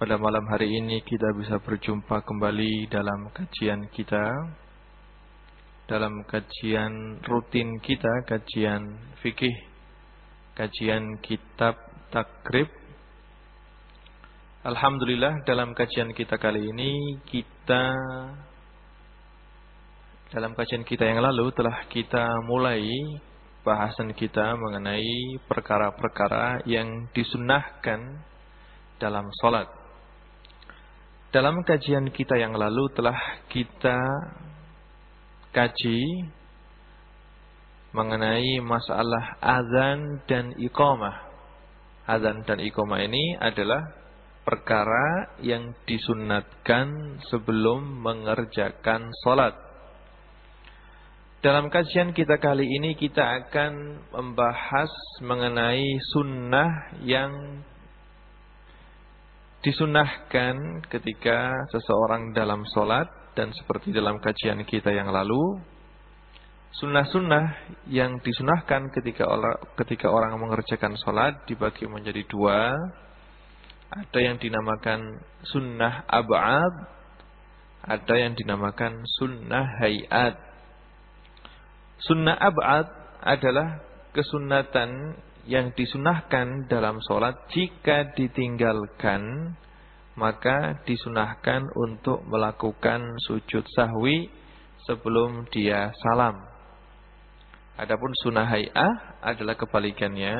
pada malam hari ini kita bisa berjumpa kembali dalam kajian kita Dalam kajian rutin kita, kajian fikih Kajian kitab takrib Alhamdulillah dalam kajian kita kali ini Kita Dalam kajian kita yang lalu telah kita mulai bahasan kita mengenai perkara-perkara yang disunahkan dalam sholat. Dalam kajian kita yang lalu telah kita kaji mengenai masalah azan dan iqamah. Azan dan iqamah ini adalah perkara yang disunatkan sebelum mengerjakan sholat. Dalam kajian kita kali ini kita akan membahas mengenai sunnah yang disunahkan ketika seseorang dalam sholat dan seperti dalam kajian kita yang lalu sunnah-sunnah yang disunahkan ketika orang, ketika orang mengerjakan sholat dibagi menjadi dua. Ada yang dinamakan sunnah abad ada yang dinamakan sunnah hayat Sunnah abad adalah kesunatan yang disunahkan dalam sholat jika ditinggalkan maka disunahkan untuk melakukan sujud sahwi sebelum dia salam. Adapun sunnah hay'ah adalah kebalikannya.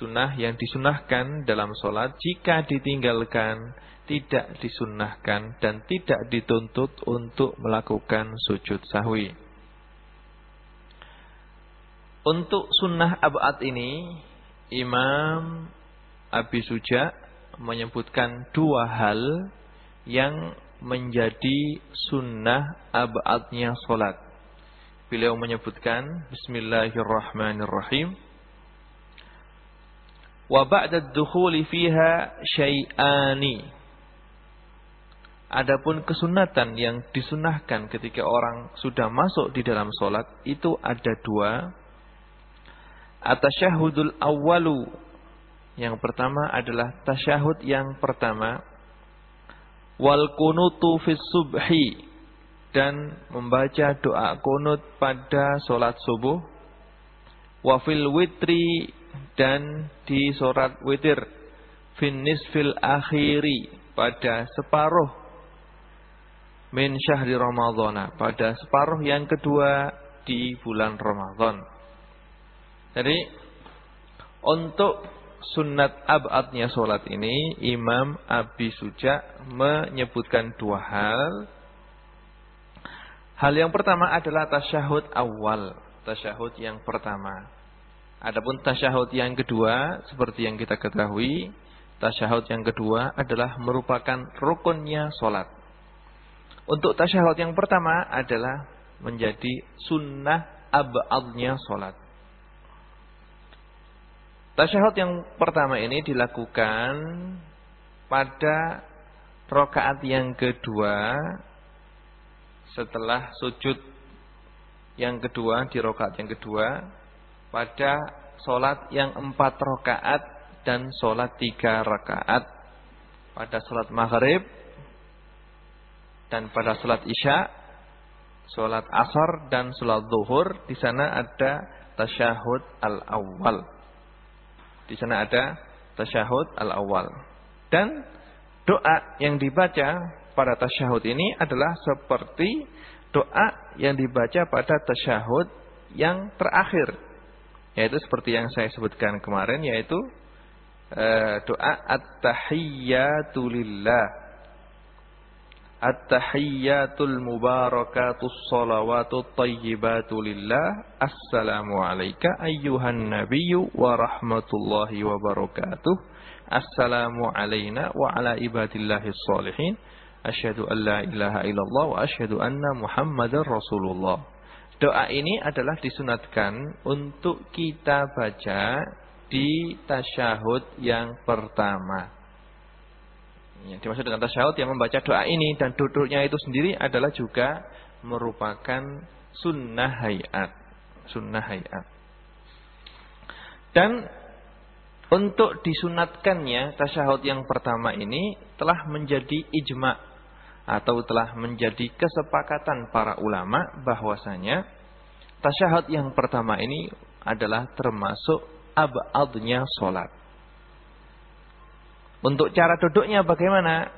Sunnah yang disunahkan dalam sholat jika ditinggalkan tidak disunahkan dan tidak dituntut untuk melakukan sujud sahwi. Untuk sunnah abad ini, Imam Abi Suja menyebutkan dua hal yang menjadi sunnah abadnya solat. Beliau menyebutkan Bismillahirrahmanirrahim. Wa ba'da dukhuli fiha syai'ani. Adapun kesunatan yang disunahkan ketika orang sudah masuk di dalam solat itu ada dua. Atasyahudul awalu. Yang pertama adalah tasyahud yang pertama. Wal kunutu fis subhi. Dan membaca doa kunut pada solat subuh. Wafil witri dan di solat witir. Finis fil akhiri pada separuh min syahri Ramadhana pada separuh yang kedua di bulan Ramadan. Jadi untuk sunat abadnya solat ini Imam Abi Suja menyebutkan dua hal. Hal yang pertama adalah tasyahud awal, tasyahud yang pertama. Adapun tasyahud yang kedua seperti yang kita ketahui, tasyahud yang kedua adalah merupakan rukunnya solat. Untuk tasyahud yang pertama adalah menjadi sunnah abadnya solat. Tasyahud yang pertama ini dilakukan pada rokaat yang kedua setelah sujud yang kedua di rokaat yang kedua pada solat yang empat rokaat dan solat tiga rokaat pada solat maghrib dan pada solat isya solat asar dan solat zuhur di sana ada tasyahud al awal di sana ada tasyahud al-awwal. Dan doa yang dibaca pada tasyahud ini adalah seperti doa yang dibaca pada tasyahud yang terakhir. Yaitu seperti yang saya sebutkan kemarin yaitu uh, doa at-tahiyyatu lillah At-tahiyyatul mubarakatus salawatut tayyibatu lillah. Assalamu alayka ayyuhan nabiyyu wa rahmatullahi wa barakatuh. Assalamu alayna wa ala ibadillahis salihin. Asyhadu an la ilaha illallah wa asyhadu anna Muhammadar Rasulullah. Doa ini adalah disunatkan untuk kita baca di tasyahud yang pertama. Yang dimaksud dengan tasyahud yang membaca doa ini dan duduknya itu sendiri adalah juga merupakan sunnah hayat. Sunnah hayat. Dan untuk disunatkannya tasyahud yang pertama ini telah menjadi ijma' atau telah menjadi kesepakatan para ulama bahwasanya tasyahud yang pertama ini adalah termasuk abadnya solat. Untuk cara duduknya bagaimana?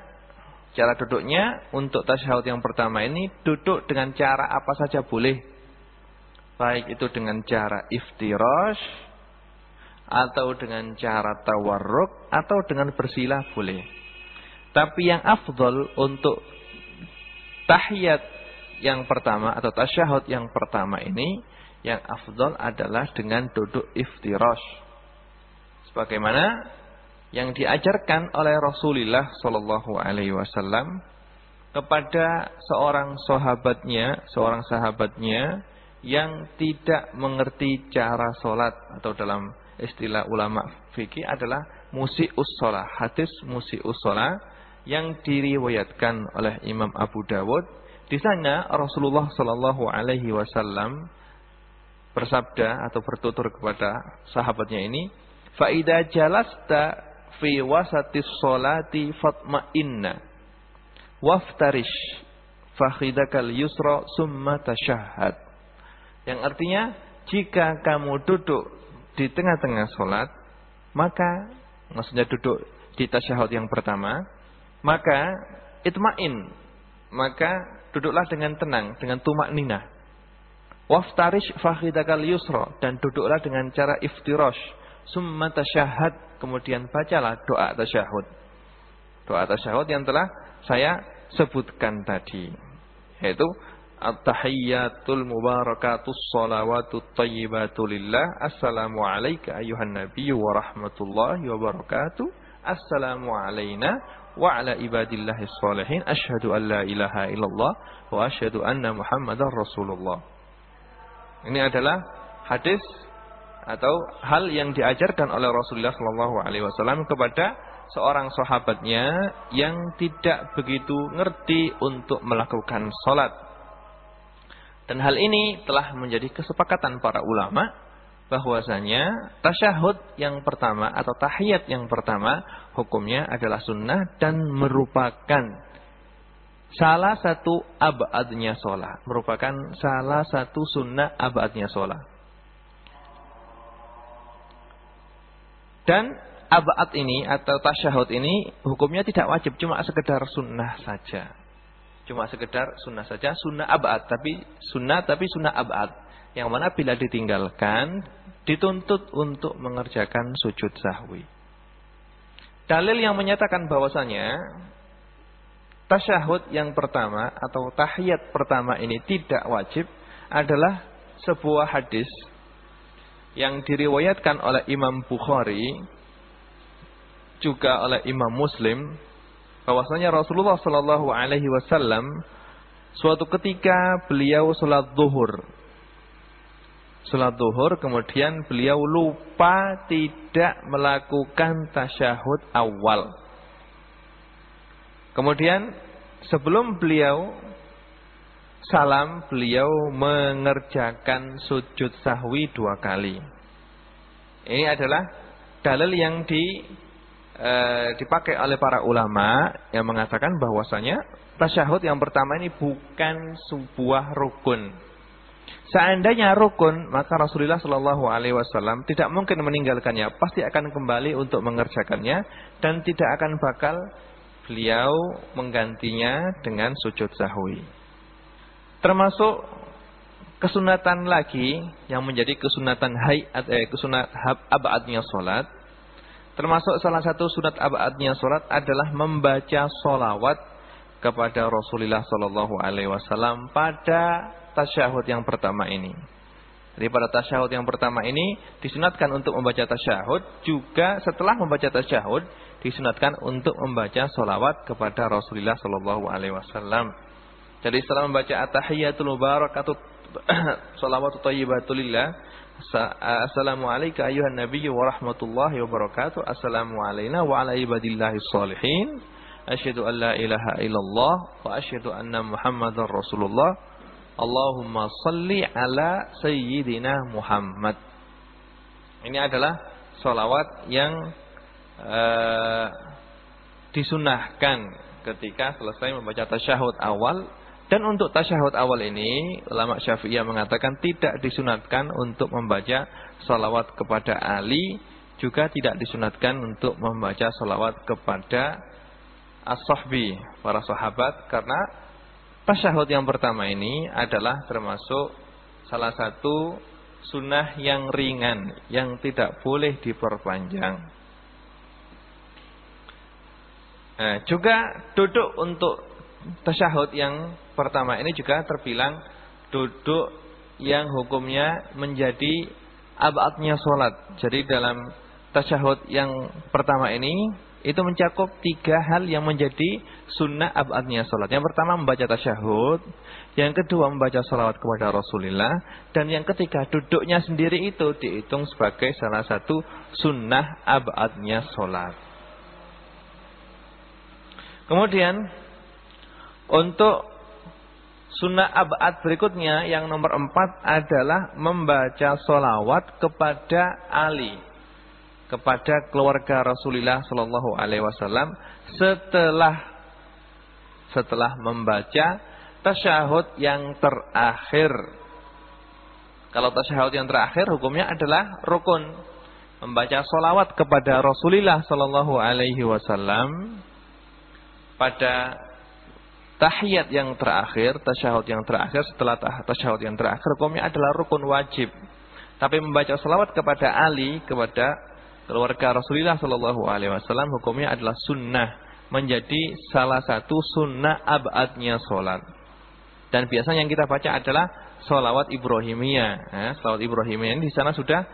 Cara duduknya untuk tasyahud yang pertama ini duduk dengan cara apa saja boleh. Baik itu dengan cara iftirash atau dengan cara tawarruk atau dengan bersila boleh. Tapi yang afdol untuk tahiyat yang pertama atau tasyahud yang pertama ini yang afdol adalah dengan duduk iftirash. Sebagaimana yang diajarkan oleh Rasulullah Shallallahu Alaihi Wasallam kepada seorang sahabatnya, seorang sahabatnya yang tidak mengerti cara solat atau dalam istilah ulama fikih adalah musius sholat, hadis musius sholat yang diriwayatkan oleh Imam Abu Dawud. Di sana Rasulullah Shallallahu Alaihi Wasallam bersabda atau bertutur kepada sahabatnya ini, "Faida jalasta fi wasatis solati fatma inna waftarish fakhidakal yusra summa tashahhad." Yang artinya, jika kamu duduk di tengah-tengah solat, maka maksudnya duduk di tasyahud yang pertama, maka itmain, maka duduklah dengan tenang, dengan tumak ninah. Waftarish fakhidakal yusra dan duduklah dengan cara iftirash. Summa tasyahad, kemudian bacalah doa tasyahud. Doa tasyahud yang telah saya sebutkan tadi. Yaitu At-tahiyyatul mubarakatus salawatut tayyibatu lillah. Assalamu alayka ayuhan nabiyyu wa rahmatullahi wa barakatuh. Assalamu alayna wa ala ibadillahi salihin asyhadu an la ilaha illallah wa asyhadu anna muhammadar rasulullah. Ini adalah hadis atau hal yang diajarkan oleh Rasulullah sallallahu alaihi wasallam kepada seorang sahabatnya yang tidak begitu ngerti untuk melakukan salat. Dan hal ini telah menjadi kesepakatan para ulama bahwasanya tasyahud yang pertama atau tahiyat yang pertama hukumnya adalah sunnah dan merupakan salah satu abadnya sholat. Merupakan salah satu sunnah abadnya sholat. Dan abad ini atau tasyahud ini hukumnya tidak wajib. Cuma sekedar sunnah saja. Cuma sekedar sunnah saja. Sunnah abad. Tapi sunnah tapi sunnah abad. Yang mana bila ditinggalkan dituntut untuk mengerjakan sujud sahwi. Dalil yang menyatakan bahwasanya tasyahud yang pertama atau tahiyat pertama ini tidak wajib adalah sebuah hadis yang diriwayatkan oleh Imam Bukhari juga oleh Imam Muslim bahwasanya Rasulullah Shallallahu alaihi wasallam suatu ketika beliau salat zuhur sholat duhur kemudian beliau lupa tidak melakukan tasyahud awal. Kemudian sebelum beliau salam beliau mengerjakan sujud sahwi dua kali. Ini adalah dalil yang di, e, dipakai oleh para ulama yang mengatakan bahwasanya tasyahud yang pertama ini bukan sebuah rukun Seandainya rukun, maka Rasulullah Shallallahu Alaihi Wasallam tidak mungkin meninggalkannya, pasti akan kembali untuk mengerjakannya dan tidak akan bakal beliau menggantinya dengan sujud sahwi. Termasuk kesunatan lagi yang menjadi kesunatan hayat eh, kesunat abadnya solat. Termasuk salah satu sunat abadnya solat adalah membaca solawat kepada Rasulullah Shallallahu Alaihi Wasallam pada tasyahud yang pertama ini. Jadi pada tasyahud yang pertama ini disunatkan untuk membaca tasyahud, juga setelah membaca tasyahud disunatkan untuk membaca solawat kepada Rasulullah Shallallahu Alaihi Wasallam. Jadi setelah membaca at-tahiyatul mubarakatuh salawatu thayyibatulillah ayuhan nabiyyu wa rahmatullahi wa barakatuh Assalamu wa ala ibadillahi salihin Asyhadu an la ilaha illallah wa asyhadu anna muhammadar rasulullah Allahumma salli ala sayyidina Muhammad. Ini adalah solawat yang uh, disunahkan ketika selesai membaca tasyahud awal. Dan untuk tasyahud awal ini, ulama syafi'iyah mengatakan tidak disunatkan untuk membaca solawat kepada Ali. Juga tidak disunatkan untuk membaca solawat kepada as-sahbi, para sahabat. Karena Tasyahud yang pertama ini adalah termasuk salah satu sunnah yang ringan, yang tidak boleh diperpanjang. Nah, juga duduk untuk tasyahud yang pertama ini juga terbilang duduk yang hukumnya menjadi abadnya sholat. Jadi dalam tasyahud yang pertama ini itu mencakup tiga hal yang menjadi sunnah abadnya salat. Yang pertama membaca tasyahud, yang kedua membaca salawat kepada Rasulullah, dan yang ketiga duduknya sendiri itu dihitung sebagai salah satu sunnah abadnya salat. Kemudian untuk sunnah abad berikutnya yang nomor empat adalah membaca solawat kepada Ali kepada keluarga Rasulullah Shallallahu Alaihi Wasallam setelah setelah membaca tasyahud yang terakhir. Kalau tasyahud yang terakhir hukumnya adalah rukun membaca solawat kepada Rasulullah Shallallahu Alaihi Wasallam pada tahiyat yang terakhir, tasyahud yang terakhir setelah tasyahud yang terakhir hukumnya adalah rukun wajib. Tapi membaca salawat kepada Ali, kepada keluarga Rasulullah Shallallahu Alaihi Wasallam hukumnya adalah sunnah menjadi salah satu sunnah abadnya solat. Dan biasanya yang kita baca adalah solawat Ibrahimiyah. Ya, solawat Ibrahimiyah ini di sana sudah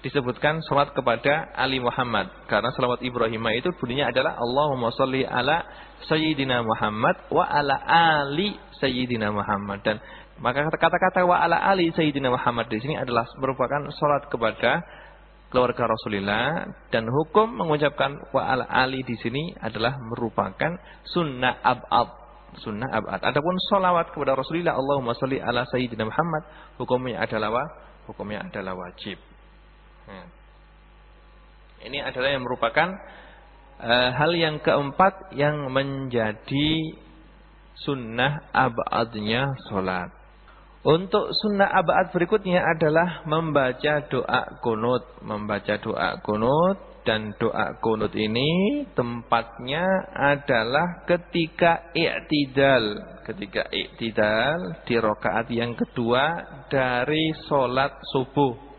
disebutkan solat kepada Ali Muhammad. Karena solawat Ibrahimiyah itu bunyinya adalah Allahumma sholli ala Sayyidina Muhammad wa ala Ali Sayyidina Muhammad. Dan maka kata-kata wa ala Ali Sayyidina Muhammad di sini adalah merupakan solat kepada keluarga Rasulullah dan hukum mengucapkan wa al ali di sini adalah merupakan sunnah abad sunnah abad. Adapun solawat kepada Rasulullah Allahumma sholli ala sayyidina Muhammad hukumnya adalah hukumnya adalah wajib. Ya. Ini adalah yang merupakan uh, hal yang keempat yang menjadi sunnah abadnya solat. Untuk sunnah abad berikutnya adalah membaca doa kunut. Membaca doa kunut. Dan doa kunut ini tempatnya adalah ketika i'tidal. Ketika i'tidal di rokaat yang kedua dari sholat subuh.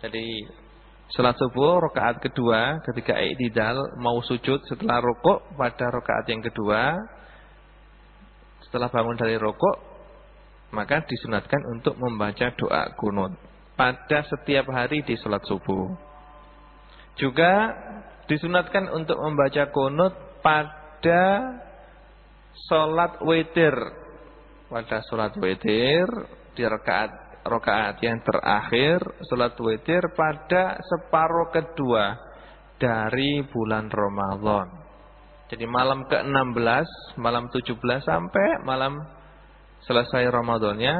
Jadi sholat subuh rokaat kedua ketika i'tidal mau sujud setelah rokok pada rokaat yang kedua. Setelah bangun dari rokok maka disunatkan untuk membaca doa kunut pada setiap hari di sholat subuh. Juga disunatkan untuk membaca kunut pada sholat witir. Pada sholat witir di rakaat rakaat yang terakhir sholat witir pada separuh kedua dari bulan Ramadan. Jadi malam ke-16, malam 17 sampai malam selesai Ramadannya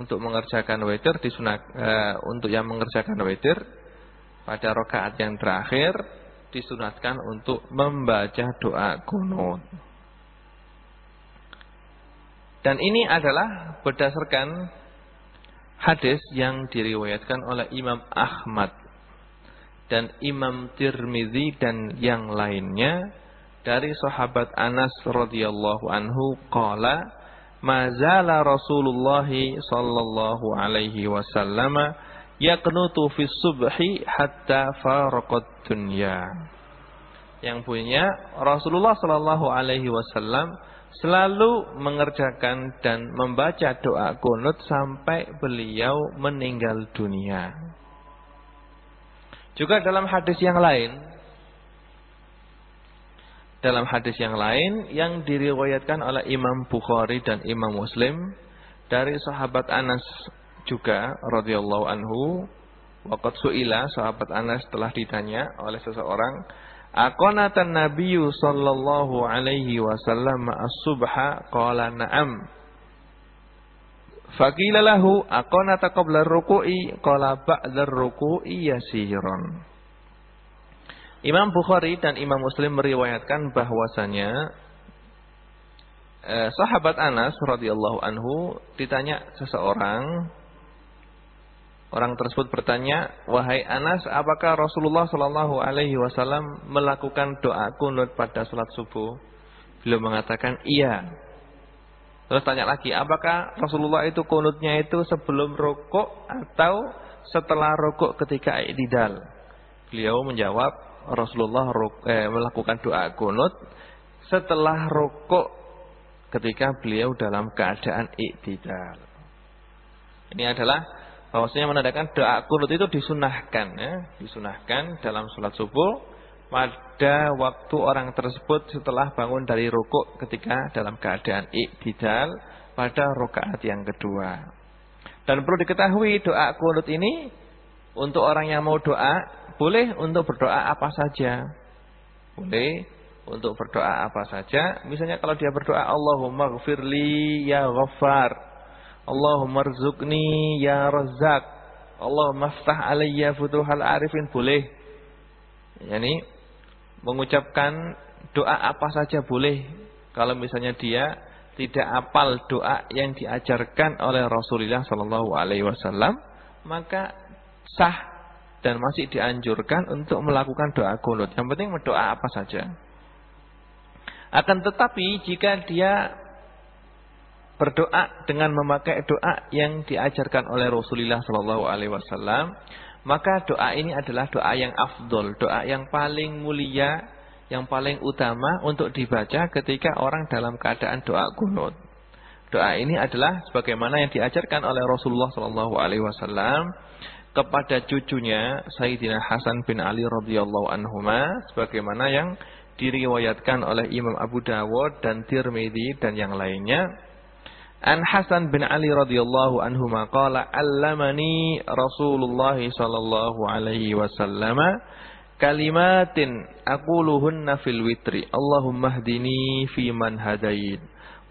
untuk mengerjakan witir disunat uh, untuk yang mengerjakan witir pada rakaat yang terakhir disunatkan untuk membaca doa kunut. Dan ini adalah berdasarkan hadis yang diriwayatkan oleh Imam Ahmad dan Imam Tirmizi dan yang lainnya dari sahabat Anas radhiyallahu anhu qala mazala Rasulullah sallallahu alaihi wasallam yaqnutu fi subhi hatta faraqat dunya. Yang punya Rasulullah sallallahu alaihi wasallam selalu mengerjakan dan membaca doa kunut sampai beliau meninggal dunia. Juga dalam hadis yang lain, dalam hadis yang lain yang diriwayatkan oleh Imam Bukhari dan Imam Muslim dari sahabat Anas juga radhiyallahu anhu waqad suila sahabat Anas telah ditanya oleh seseorang Aqanatan Nabiyyu sallallahu alaihi wasallam as-subha qala na'am. Faqila lahu aqanata qabla ruku'i qala ba'da ruku'i yasiran. Imam Bukhari dan Imam Muslim meriwayatkan bahwasanya eh, sahabat Anas radhiyallahu anhu ditanya seseorang Orang tersebut bertanya, "Wahai Anas, apakah Rasulullah Shallallahu alaihi wasallam melakukan doa kunut pada salat subuh?" Beliau mengatakan, "Iya." Terus tanya lagi, "Apakah Rasulullah itu kunutnya itu sebelum rukuk atau setelah rukuk ketika i'tidal?" Beliau menjawab, Rasulullah eh, melakukan doa kunut setelah rukuk ketika beliau dalam keadaan i'tidal. Ini adalah bahwasanya menandakan doa kunut itu disunahkan ya, disunahkan dalam sholat subuh pada waktu orang tersebut setelah bangun dari rukuk ketika dalam keadaan iktidal pada rakaat yang kedua. Dan perlu diketahui doa kunut ini untuk orang yang mau doa boleh untuk berdoa apa saja. Boleh untuk berdoa apa saja. Misalnya kalau dia berdoa Allahumma gfirli ya ghaffar Allahumma rzuqni ya razzaq. Allahumma ftah alayya futuhal arifin boleh. Yani mengucapkan doa apa saja boleh. Kalau misalnya dia tidak apal doa yang diajarkan oleh Rasulullah sallallahu alaihi wasallam, maka sah dan masih dianjurkan untuk melakukan doa kunut. Yang penting berdoa apa saja. Akan tetapi jika dia berdoa dengan memakai doa yang diajarkan oleh Rasulullah Shallallahu Alaihi Wasallam, maka doa ini adalah doa yang afdol, doa yang paling mulia, yang paling utama untuk dibaca ketika orang dalam keadaan doa kunut. Doa ini adalah sebagaimana yang diajarkan oleh Rasulullah Shallallahu Alaihi Wasallam kepada cucunya Sayyidina Hasan bin Ali radhiyallahu anhuma sebagaimana yang diriwayatkan oleh Imam Abu Dawud dan Tirmidzi dan yang lainnya An Hasan bin Ali radhiyallahu anhu qala allamani Rasulullah sallallahu alaihi wasallam kalimatin aquluhunna fil witri. Allahumma hdini fi man hadait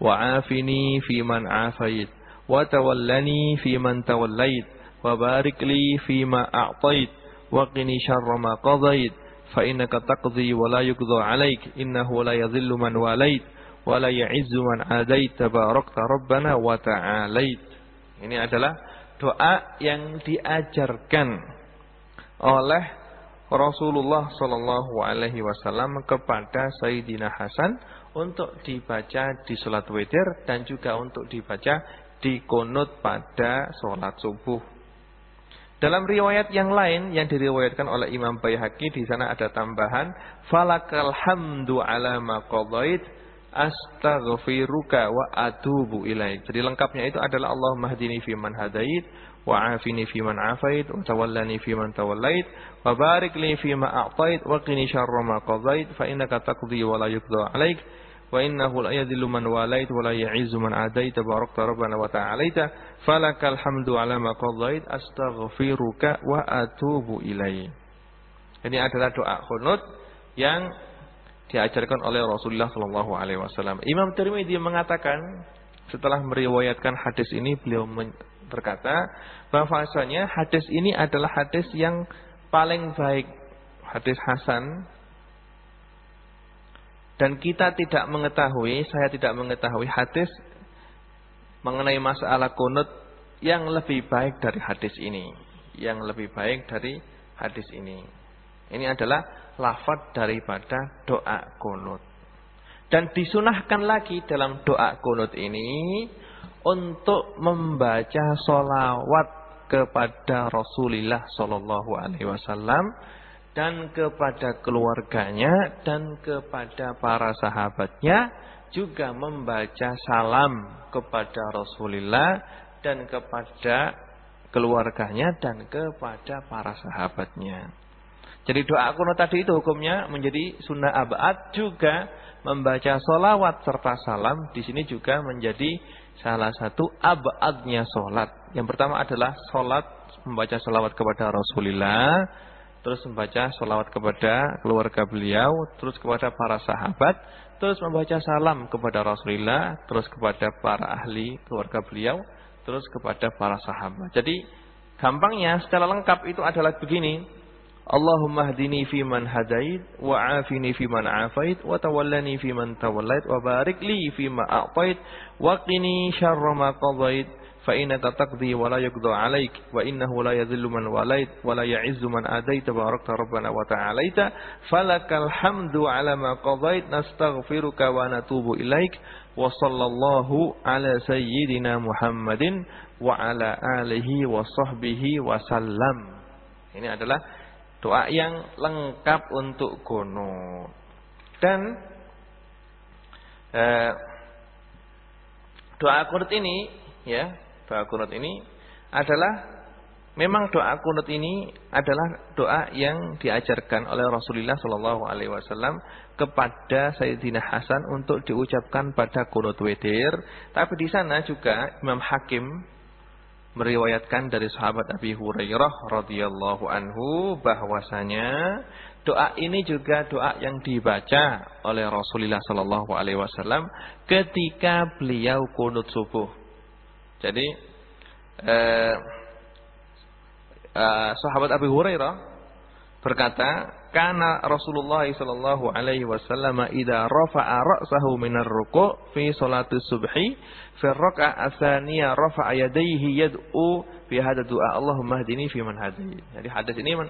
wa afini fi man afait wa tawallani fi man tawallait wa barik li fi ma a'tait wa qini syarra ma qadait. Fa innaka taqdi wa la yuqda 'alaik. Innahu la yadhillu man walait wala ya'izzu man adait wa ta'alait. Ini adalah doa yang diajarkan oleh Rasulullah sallallahu alaihi wasallam kepada Sayyidina Hasan untuk dibaca di salat witir dan juga untuk dibaca di kunut pada salat subuh. Dalam riwayat yang lain yang diriwayatkan oleh Imam Baihaqi di sana ada tambahan falakal hamdu ala astaghfiruka wa atubu ilaik. Jadi lengkapnya itu adalah Allahumma hdini fi man hadait wa afini fi man afait wa tawallani fi man tawallait wa barik li fi ma a'tait wa qini syarra ma qadait fa innaka taqdi wa la yuqda alaik wa innahu la yadhillu man walait wa la ya'izzu man adait tabarakta rabbana wa ta'alaita falakal hamdu ala ma qadait astaghfiruka wa atubu ilaik. Ini adalah doa kunut yang diajarkan oleh Rasulullah Shallallahu Alaihi Wasallam. Imam Tirmidzi mengatakan setelah meriwayatkan hadis ini beliau berkata bahwasanya hadis ini adalah hadis yang paling baik, hadis Hasan. Dan kita tidak mengetahui, saya tidak mengetahui hadis mengenai masalah kunut yang lebih baik dari hadis ini, yang lebih baik dari hadis ini. Ini adalah lafad daripada doa kunut. Dan disunahkan lagi dalam doa kunut ini untuk membaca solawat kepada Rasulullah Shallallahu Alaihi Wasallam dan kepada keluarganya dan kepada para sahabatnya juga membaca salam kepada Rasulullah dan kepada keluarganya dan kepada para sahabatnya. Jadi doa kunut tadi itu hukumnya menjadi sunnah abad juga membaca solawat serta salam di sini juga menjadi salah satu abadnya solat. Yang pertama adalah solat membaca solawat kepada Rasulullah, terus membaca solawat kepada keluarga beliau, terus kepada para sahabat, terus membaca salam kepada Rasulullah, terus kepada para ahli keluarga beliau, terus kepada para sahabat. Jadi gampangnya secara lengkap itu adalah begini. Allahumma hdini fi man hadait wa afini fi man afait wa tawallani fi man tawallait wa barik li fi ma a'tait wa qini syarra ma qadait fa innaka taqdi wa la yuqda 'alaik wa innahu la yadhillu man walait wa la ya'izzu man adait tabarakta rabbana wa ta'alaita falakal hamdu 'ala ma qadait nastaghfiruka wa natubu ilaik wa sallallahu ala sayyidina Muhammadin wa ala alihi wa sahbihi wa sallam ini adalah Doa yang lengkap untuk kunut. Dan eh, doa kunut ini ya, doa kunut ini adalah memang doa kunut ini adalah doa yang diajarkan oleh Rasulullah Shallallahu alaihi wasallam kepada Sayyidina Hasan untuk diucapkan pada kunut witir. Tapi di sana juga Imam Hakim meriwayatkan dari sahabat Abi Hurairah radhiyallahu anhu bahwasanya doa ini juga doa yang dibaca oleh Rasulullah sallallahu alaihi wasallam ketika beliau kunut subuh. Jadi eh, eh, sahabat Abi Hurairah berkata, "Kana Rasulullah sallallahu alaihi wasallam idza rafa'a ra'sahu minar ruku' fi salati subhi fi raka'ah asaniyah rafa'a yadayhi yad'u fi hadha du'a Allahumma hdini fi man hadayt. Jadi hadis ini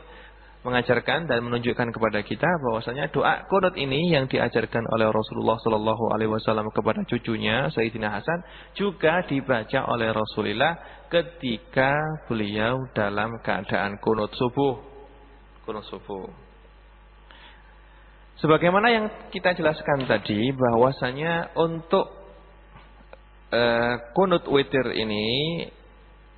mengajarkan dan menunjukkan kepada kita bahwasanya doa qunut ini yang diajarkan oleh Rasulullah sallallahu alaihi wasallam kepada cucunya Sayyidina Hasan juga dibaca oleh Rasulullah ketika beliau dalam keadaan kunut subuh. Kunut subuh. Sebagaimana yang kita jelaskan tadi bahwasanya untuk uh, kunut witir ini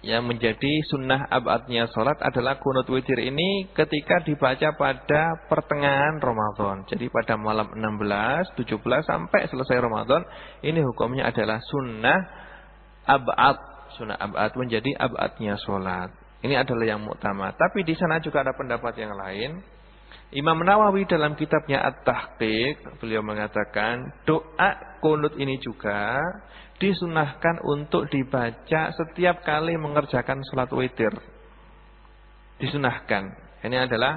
yang menjadi sunnah abadnya sholat adalah kunut witir ini ketika dibaca pada pertengahan Ramadan. Jadi pada malam 16, 17 sampai selesai Ramadan ini hukumnya adalah sunnah abad. Sunnah abad menjadi abadnya sholat. Ini adalah yang utama. Tapi di sana juga ada pendapat yang lain. Imam Nawawi dalam kitabnya At-Tahqiq beliau mengatakan doa kunut ini juga disunahkan untuk dibaca setiap kali mengerjakan sholat witir. Disunahkan. Ini adalah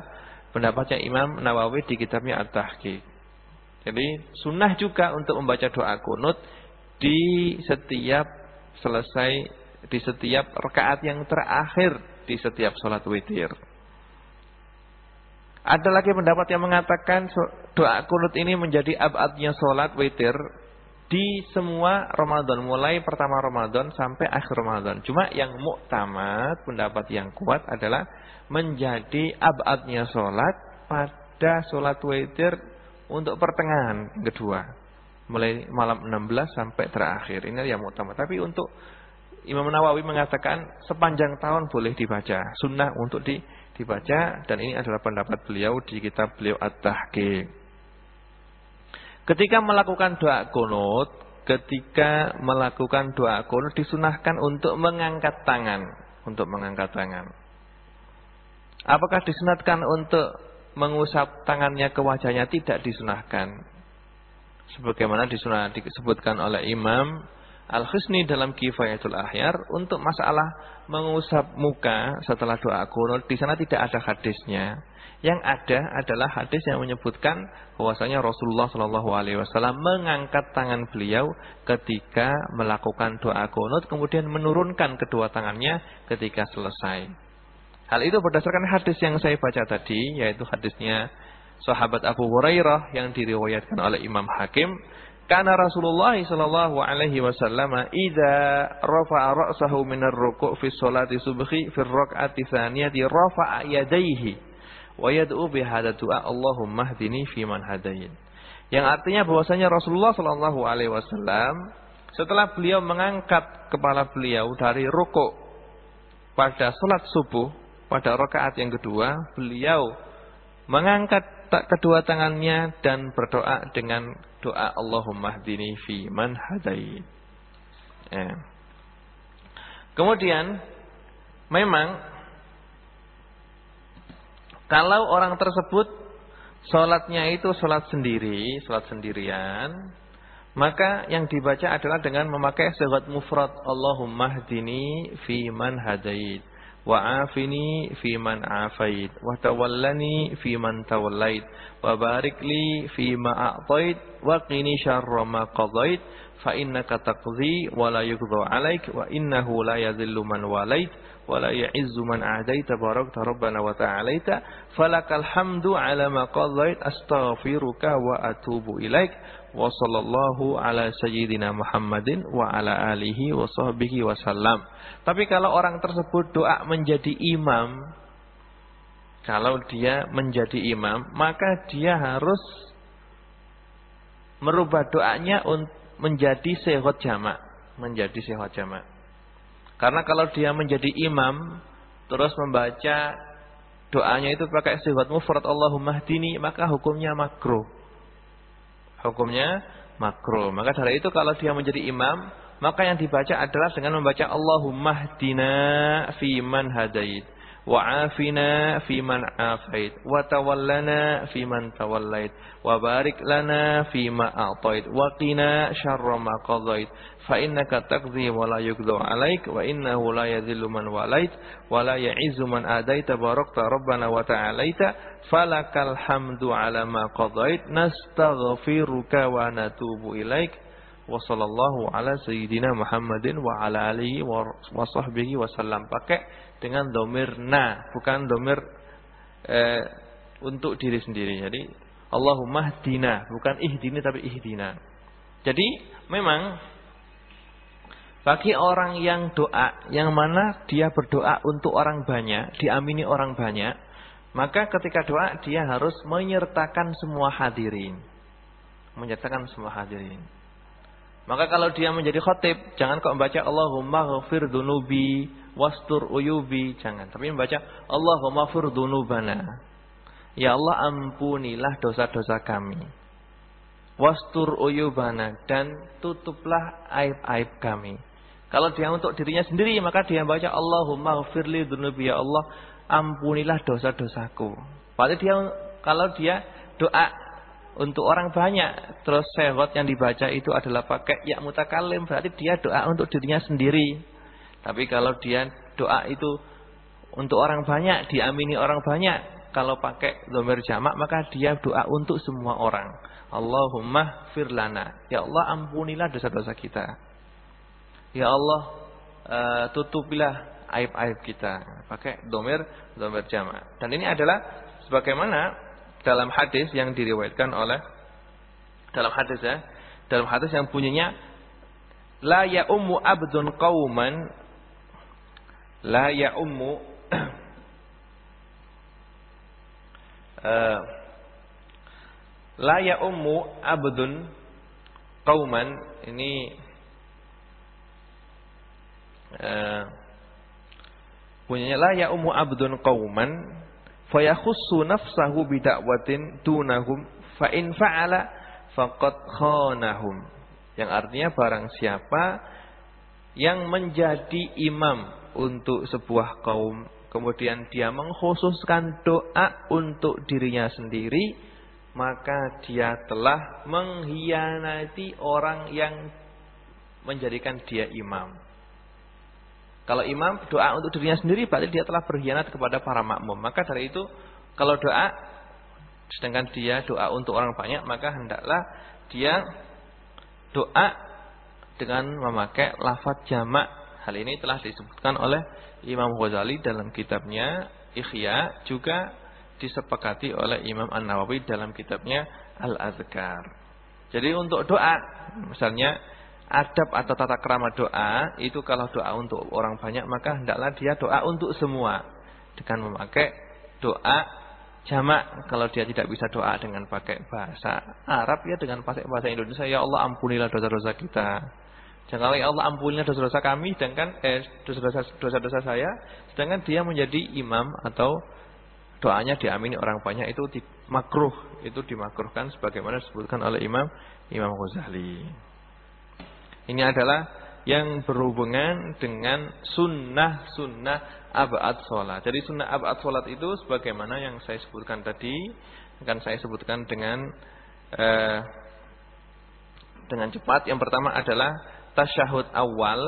pendapatnya Imam Nawawi di kitabnya At-Tahqiq. Jadi sunnah juga untuk membaca doa kunut di setiap selesai di setiap rakaat yang terakhir di setiap sholat witir. Ada lagi pendapat yang mengatakan doa kunut ini menjadi abadnya sholat witir di semua Ramadan mulai pertama Ramadan sampai akhir Ramadan. Cuma yang muktamad pendapat yang kuat adalah menjadi abadnya sholat pada sholat witir untuk pertengahan kedua. Mulai malam 16 sampai terakhir. Ini yang muktamad. Tapi untuk Imam Nawawi mengatakan sepanjang tahun boleh dibaca. Sunnah untuk di, dibaca. Dan ini adalah pendapat beliau di kitab beliau At-Tahqiq. Ketika melakukan doa kunut, ketika melakukan doa kunut disunahkan untuk mengangkat tangan, untuk mengangkat tangan. Apakah disunatkan untuk mengusap tangannya ke wajahnya? Tidak disunahkan. Sebagaimana disunah disebutkan oleh Imam Al-Husni dalam Kifayatul Ahyar untuk masalah mengusap muka setelah doa kunut di sana tidak ada hadisnya. Yang ada adalah hadis yang menyebutkan bahwasanya Rasulullah Shallallahu Alaihi Wasallam mengangkat tangan beliau ketika melakukan doa kunut, kemudian menurunkan kedua tangannya ketika selesai. Hal itu berdasarkan hadis yang saya baca tadi, yaitu hadisnya sahabat Abu Hurairah yang diriwayatkan oleh Imam Hakim. Karena Rasulullah sallallahu alaihi wasallam idza rafa'a ra'sahu min ar-ruku' fi sholati subhi fi ar-rak'ati tsaniyati rafa'a yadayhi wa yad'u bi hadha du'a Allahumma hdini fi man hadait. Yang artinya bahwasanya Rasulullah sallallahu alaihi wasallam setelah beliau mengangkat kepala beliau dari rukuk pada salat subuh pada rakaat yang kedua beliau mengangkat kedua tangannya dan berdoa dengan doa Allahumma hdini fi man hadait. Ya. Kemudian memang kalau orang tersebut sholatnya itu sholat sendiri, sholat sendirian, maka yang dibaca adalah dengan memakai sehat mufrad Allahumma hdini fi man hadait wa afini fi man afait wa tawallani fi man tawallait wa barik li fi wa fa innaka taqdi wa la yuqda 'alaik wa innahu la yadhillu man walait wala ya'izzu man adaita. Barakta rabbana wa ta'alaita. Falakal hamdu ala ma qadait. Astaghfiruka wa atubu ilaik. Wa sallallahu ala sayyidina Muhammadin wa ala alihi wa sahbihi wasallam tapi kalau orang tersebut doa menjadi imam kalau dia menjadi imam maka dia harus merubah doanya menjadi sehat jamak menjadi sehat jamak karena kalau dia menjadi imam terus membaca doanya itu pakai sifat mufrad Allahumma maka hukumnya makruh. Hukumnya makruh. Maka dari itu kalau dia menjadi imam maka yang dibaca adalah dengan membaca Allahumma hdina fi man hadait wa afina fi man afait wa tawallana fi man tawallait wa barik lana fi ma a'tait wa qina syarra ma qadait fa innaka taqdi wa la yuqda 'alaik wa innahu la yadhillu man walait wa la ya'izzu man adaita barakta rabbana wa wa wa sallallahu ala sayyidina Muhammadin wa ala alihi wa sahbihi wasallam pakai dengan domir na bukan domir eh, untuk diri sendiri jadi Allahumma hdina bukan ihdini tapi ihdina jadi memang bagi orang yang doa, yang mana dia berdoa untuk orang banyak, diamini orang banyak, maka ketika doa dia harus menyertakan semua hadirin. Menyertakan semua hadirin. Maka kalau dia menjadi khotib, jangan kok membaca Allahumma ghafir dunubi wastur uyubi, jangan. Tapi membaca Allahumma fir dunubana. Ya Allah ampunilah dosa-dosa kami. Wastur uyubana dan tutuplah aib-aib kami. Kalau dia untuk dirinya sendiri maka dia baca Allahumma ghafirli dzunubi ya Allah ampunilah dosa-dosaku. Padahal dia kalau dia doa untuk orang banyak terus sehot yang dibaca itu adalah pakai ya mutakalim berarti dia doa untuk dirinya sendiri. Tapi kalau dia doa itu untuk orang banyak diamini orang banyak kalau pakai domir jamak maka dia doa untuk semua orang. Allahumma firlana. Ya Allah ampunilah dosa-dosa kita. Ya Allah uh, tutupilah aib-aib kita. Pakai domir, domir jama. Dan ini adalah sebagaimana dalam hadis yang diriwayatkan oleh dalam hadis ya, dalam hadis yang bunyinya la ya ummu abdun qauman la ya ummu uh, la ya ummu abdun qauman ini Eh, punyanya la ya ummu abdun qauman fayakhussu nafsahu bidakwatin dunahum fa in fa'ala faqad khanahum yang artinya barang siapa yang menjadi imam untuk sebuah kaum kemudian dia mengkhususkan doa untuk dirinya sendiri maka dia telah mengkhianati orang yang menjadikan dia imam kalau imam doa untuk dirinya sendiri berarti dia telah berkhianat kepada para makmum. Maka dari itu kalau doa sedangkan dia doa untuk orang banyak maka hendaklah dia doa dengan memakai lafaz jamak. Hal ini telah disebutkan oleh Imam Ghazali dalam kitabnya Ikhya juga disepakati oleh Imam An-Nawawi dalam kitabnya Al-Azkar. Jadi untuk doa misalnya adab atau tata kerama doa itu kalau doa untuk orang banyak maka hendaklah dia doa untuk semua dengan memakai doa jamak kalau dia tidak bisa doa dengan pakai bahasa Arab ya dengan pakai bahasa Indonesia ya Allah ampunilah dosa-dosa kita. Jangan ya Allah ampunilah dosa-dosa kami sedangkan eh dosa-dosa dosa-dosa saya sedangkan dia menjadi imam atau doanya diamini orang banyak itu makruh, itu dimakruhkan sebagaimana disebutkan oleh Imam Imam Ghazali. Ini adalah yang berhubungan dengan sunnah-sunnah abad sholat. Jadi sunnah abad sholat itu sebagaimana yang saya sebutkan tadi, akan saya sebutkan dengan eh, dengan cepat. Yang pertama adalah tasyahud awal,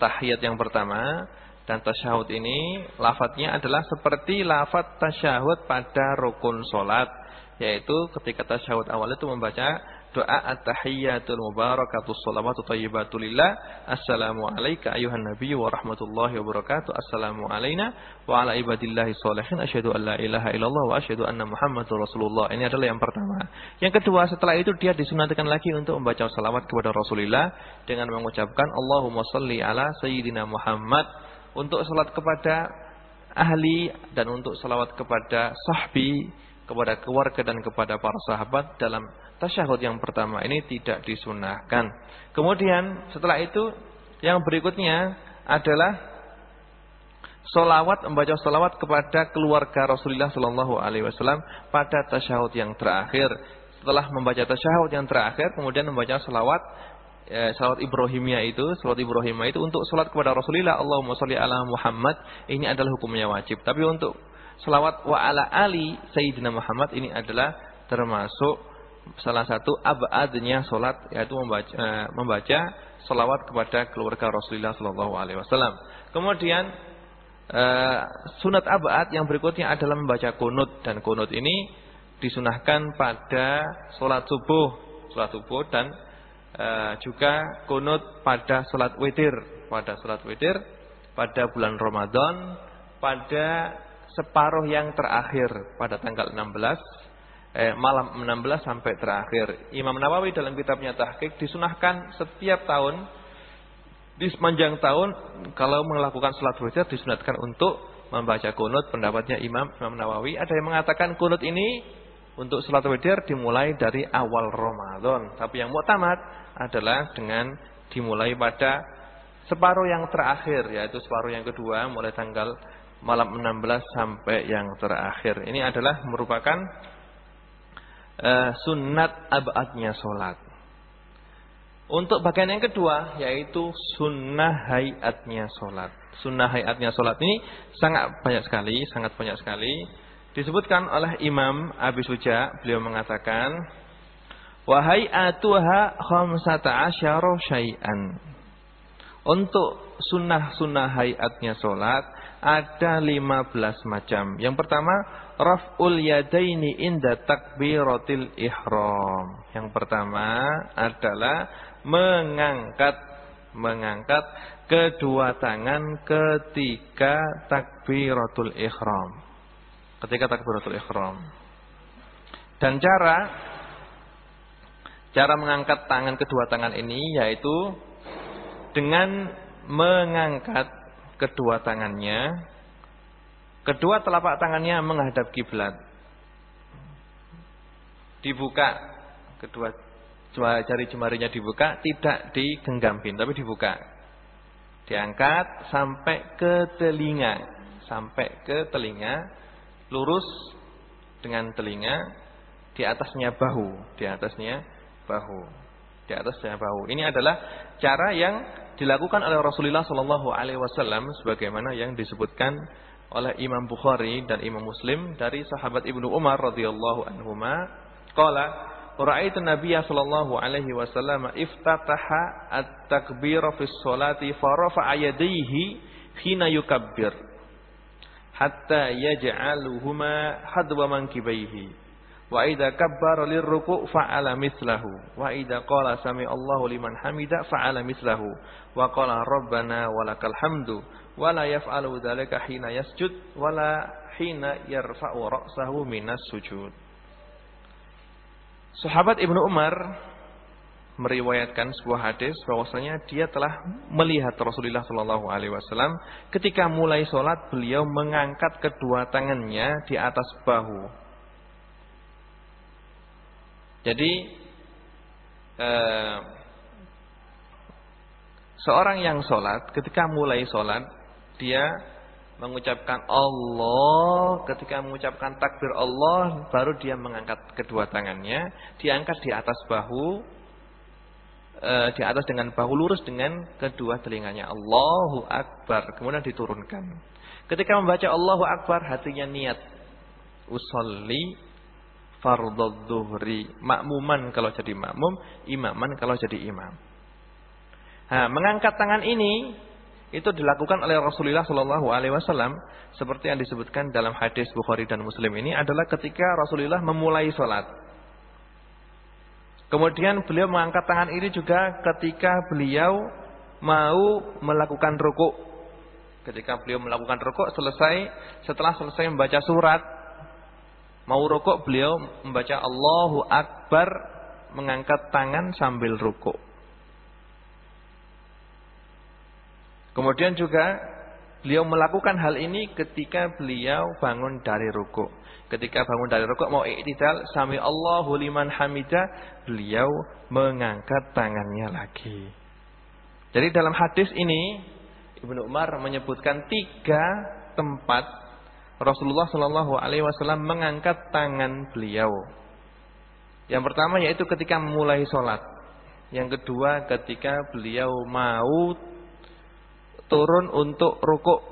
tahiyat yang pertama. Dan tasyahud ini lafadznya adalah seperti lafadz tasyahud pada rukun solat. Yaitu ketika tasyahud awal itu membaca doa at-tahiyyatul mubarakatus salawatu thayyibatu lillah. Assalamu alayka ayuhan nabiy wa rahmatullahi wa barakatuh. Assalamu alayna wa ala ibadillahi sholihin. Asyhadu an la ilaha illallah wa asyhadu anna muhammadur rasulullah. Ini adalah yang pertama. Yang kedua setelah itu dia disunatkan lagi untuk membaca salawat kepada Rasulullah dengan mengucapkan Allahumma salli ala sayyidina Muhammad untuk salat kepada ahli dan untuk salawat kepada sahbi, kepada keluarga dan kepada para sahabat dalam tasyahud yang pertama ini tidak disunahkan. Kemudian setelah itu yang berikutnya adalah solawat membaca solawat kepada keluarga Rasulullah Shallallahu Alaihi Wasallam pada tasyahud yang terakhir. Setelah membaca tasyahud yang terakhir, kemudian membaca solawat ya, salat Ibrahimiyah itu, salat Ibrahimiyah itu untuk salat kepada Rasulullah Allahumma sholli ala Muhammad ini adalah hukumnya wajib. Tapi untuk salawat wa ala ali Sayyidina Muhammad ini adalah termasuk salah satu abadnya salat yaitu membaca eh, membaca salawat kepada keluarga Rasulullah sallallahu alaihi wasallam. Kemudian eh, sunat abad yang berikutnya adalah membaca kunut dan kunut ini disunahkan pada salat subuh, salat subuh dan Eh, juga kunut pada salat witir, pada salat witir pada bulan Ramadan pada separuh yang terakhir pada tanggal 16 eh, malam 16 sampai terakhir. Imam Nawawi dalam kitabnya Tahqiq disunahkan setiap tahun di sepanjang tahun kalau melakukan salat witir disunatkan untuk membaca kunut pendapatnya Imam Imam Nawawi. Ada yang mengatakan kunut ini untuk salat witir dimulai dari awal Ramadan. Tapi yang muktamad adalah dengan dimulai pada separuh yang terakhir yaitu separuh yang kedua mulai tanggal malam 16 sampai yang terakhir. Ini adalah merupakan uh, sunat abadnya solat. Untuk bagian yang kedua yaitu sunnah hayatnya solat. Sunnah hayatnya solat ini sangat banyak sekali, sangat banyak sekali. Disebutkan oleh Imam Abi Suja, beliau mengatakan Wahai atuha khamsata asyara syai'an. Untuk sunnah-sunnah hayatnya solat ada 15 macam. Yang pertama, raf'ul yadaini inda takbiratil ihram. Yang pertama adalah mengangkat mengangkat kedua tangan ketika takbiratul ihram. Ketika takbiratul ihram. Dan cara Cara mengangkat tangan kedua tangan ini yaitu dengan mengangkat kedua tangannya, kedua telapak tangannya menghadap kiblat. Dibuka kedua jari jemarinya dibuka, tidak digenggamin tapi dibuka. Diangkat sampai ke telinga, sampai ke telinga, lurus dengan telinga, di atasnya bahu, di atasnya bahu. Di atasnya bahu. Ini adalah cara yang dilakukan oleh Rasulullah Shallallahu Alaihi Wasallam sebagaimana yang disebutkan oleh Imam Bukhari dan Imam Muslim dari sahabat Ibnu Umar radhiyallahu anhuma qala ra'aitu Nabiy sallallahu alaihi wasallam iftataha at-takbir fi sholati fa rafa'a yadayhi hina yukabbir hatta yaj'aluhuma hadwa mankibaihi Wa idza kabbara lirruku' fa'ala mislahu. Wa idza qala sami Allahu liman hamida fa'ala mislahu. Wa qala rabbana walakal hamdu. Wa la yaf'alu dzalika hina yasjud wa la hina yarfa'u ra'sahu minas sujud. Sahabat Ibnu Umar meriwayatkan sebuah hadis bahwasanya dia telah melihat Rasulullah Shallallahu alaihi wasallam ketika mulai sholat beliau mengangkat kedua tangannya di atas bahu Jadi eh, seorang yang sholat ketika mulai sholat dia mengucapkan Allah ketika mengucapkan takbir Allah baru dia mengangkat kedua tangannya diangkat di atas bahu e, di atas dengan bahu lurus dengan kedua telinganya. Allahu Akbar kemudian diturunkan. Ketika membaca Allahu Akbar hatinya niat usolli fardhu dhuhri makmuman kalau jadi makmum imaman kalau jadi imam nah mengangkat tangan ini itu dilakukan oleh Rasulullah Shallallahu Alaihi Wasallam seperti yang disebutkan dalam hadis Bukhari dan Muslim ini adalah ketika Rasulullah memulai sholat. Kemudian beliau mengangkat tangan ini juga ketika beliau mau melakukan rukuk. Ketika beliau melakukan rukuk selesai, setelah selesai membaca surat, mau rukuk beliau membaca Allahu Akbar mengangkat tangan sambil rukuk. Kemudian juga beliau melakukan hal ini ketika beliau bangun dari rukuk. Ketika bangun dari rukuk mau iktidal sami Allahu liman hamidah, beliau mengangkat tangannya lagi. Jadi dalam hadis ini Ibnu Umar menyebutkan tiga tempat Rasulullah Shallallahu Alaihi Wasallam mengangkat tangan beliau. Yang pertama yaitu ketika memulai sholat. Yang kedua ketika beliau mau turun untuk rukuk.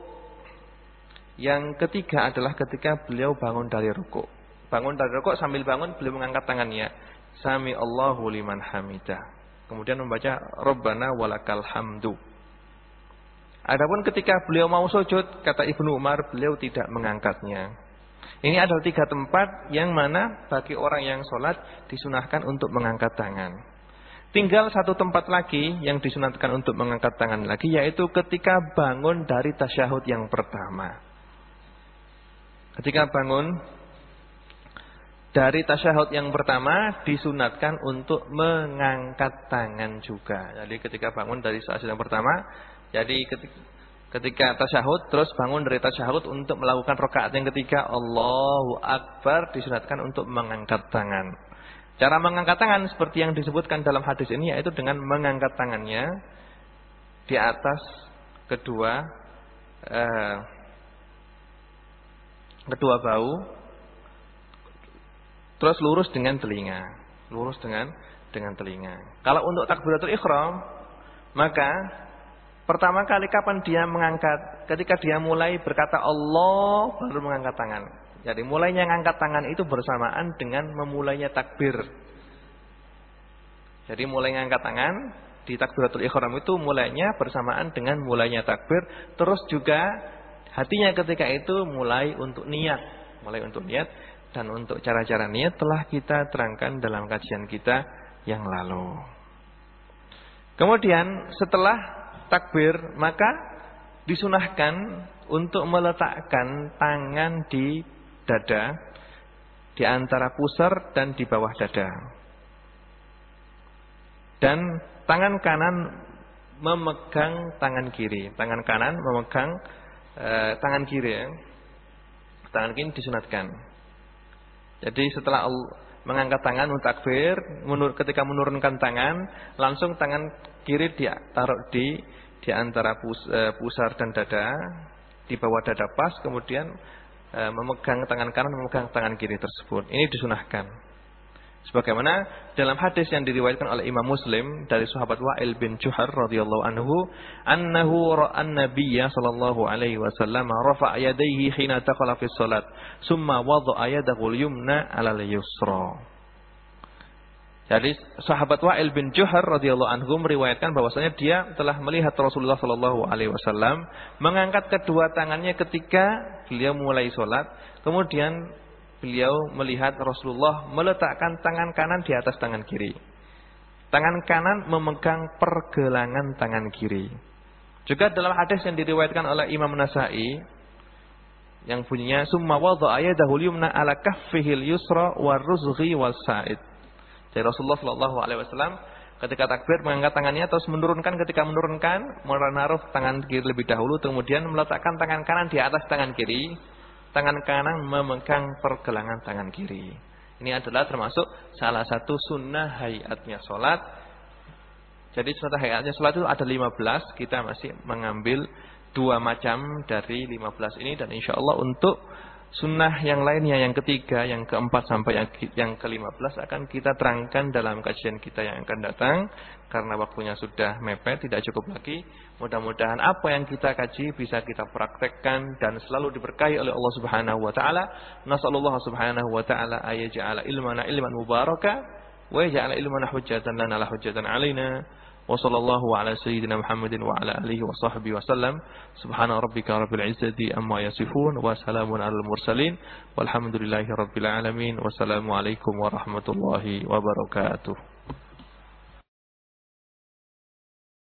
Yang ketiga adalah ketika beliau bangun dari rukuk. Bangun dari rukuk sambil bangun beliau mengangkat tangannya. Sami Allahu liman hamidah. Kemudian membaca Rabbana walakal hamdu. Adapun ketika beliau mau sujud, kata Ibnu Umar, beliau tidak mengangkatnya. Ini adalah tiga tempat yang mana bagi orang yang sholat disunahkan untuk mengangkat tangan. Tinggal satu tempat lagi yang disunatkan untuk mengangkat tangan lagi yaitu ketika bangun dari tasyahud yang pertama. Ketika bangun dari tasyahud yang pertama disunatkan untuk mengangkat tangan juga. Jadi ketika bangun dari tasyahud yang pertama, jadi ketika, ketika tasyahud terus bangun dari tasyahud untuk melakukan rakaat yang ketiga Allahu Akbar disunatkan untuk mengangkat tangan. Cara mengangkat tangan seperti yang disebutkan dalam hadis ini yaitu dengan mengangkat tangannya di atas kedua eh, kedua bau terus lurus dengan telinga, lurus dengan dengan telinga. Kalau untuk takbiratul ihram maka pertama kali kapan dia mengangkat? Ketika dia mulai berkata Allah baru mengangkat tangan. Jadi mulainya ngangkat tangan itu bersamaan dengan memulainya takbir. Jadi mulai ngangkat tangan di takbiratul ihram itu mulainya bersamaan dengan mulainya takbir. Terus juga hatinya ketika itu mulai untuk niat. Mulai untuk niat. Dan untuk cara-cara niat telah kita terangkan dalam kajian kita yang lalu. Kemudian setelah takbir maka disunahkan untuk meletakkan tangan di dada, di antara pusar dan di bawah dada. Dan tangan kanan memegang tangan kiri. Tangan kanan memegang eh, tangan kiri ya. Tangan kiri disunatkan. Jadi setelah mengangkat tangan untuk takbir, menur, ketika menurunkan tangan, langsung tangan kiri dia taruh di di antara pus, eh, pusar dan dada, di bawah dada pas, kemudian E, memegang tangan kanan memegang tangan kiri tersebut. Ini disunahkan. Sebagaimana dalam hadis yang diriwayatkan oleh Imam Muslim dari sahabat Wa'il bin Juhar radhiyallahu anhu, annahu ra'an nabiyya sallallahu alaihi wasallam rafa'a yadayhi hina taqala fi shalat, summa wada'a yadahu al-yumna 'ala al-yusra. Jadi sahabat Wa'il bin Juhar radhiyallahu anhu meriwayatkan bahwasanya dia telah melihat Rasulullah sallallahu alaihi wasallam mengangkat kedua tangannya ketika beliau mulai sholat. Kemudian beliau melihat Rasulullah meletakkan tangan kanan di atas tangan kiri. Tangan kanan memegang pergelangan tangan kiri. Juga dalam hadis yang diriwayatkan oleh Imam Nasai yang bunyinya summa wadha'a yadahu yumna ala kaffihil yusra waruzghi wasa'id. Jadi Rasulullah Shallallahu Alaihi Wasallam ketika takbir mengangkat tangannya terus menurunkan ketika menurunkan menaruh tangan kiri lebih dahulu kemudian meletakkan tangan kanan di atas tangan kiri tangan kanan memegang pergelangan tangan kiri Ini adalah termasuk salah satu sunnah hayatnya sholat. Jadi sunnah hayatnya sholat itu ada 15. Kita masih mengambil dua macam dari 15 ini. Dan insya Allah untuk Sunnah yang lainnya yang ketiga, yang keempat sampai yang, yang kelima belas akan kita terangkan dalam kajian kita yang akan datang karena waktunya sudah mepet, tidak cukup lagi. Mudah-mudahan apa yang kita kaji bisa kita praktekkan dan selalu diberkahi oleh Allah Subhanahu wa taala. Nasallallahu Subhanahu wa taala ayaj'ala ilmana ilman mubaraka wa yaj'ala ilmana hujjatan lana la hujjatan alaina. Wa sallallahu ala sayyidina Muhammadin wa ala alihi wa sahbihi wa sallam. Subhana rabbika rabbil izzati amma yasifun wa salamun alal mursalin. Walhamdulillahi rabbil alamin. Wassalamualaikum warahmatullahi wabarakatuh.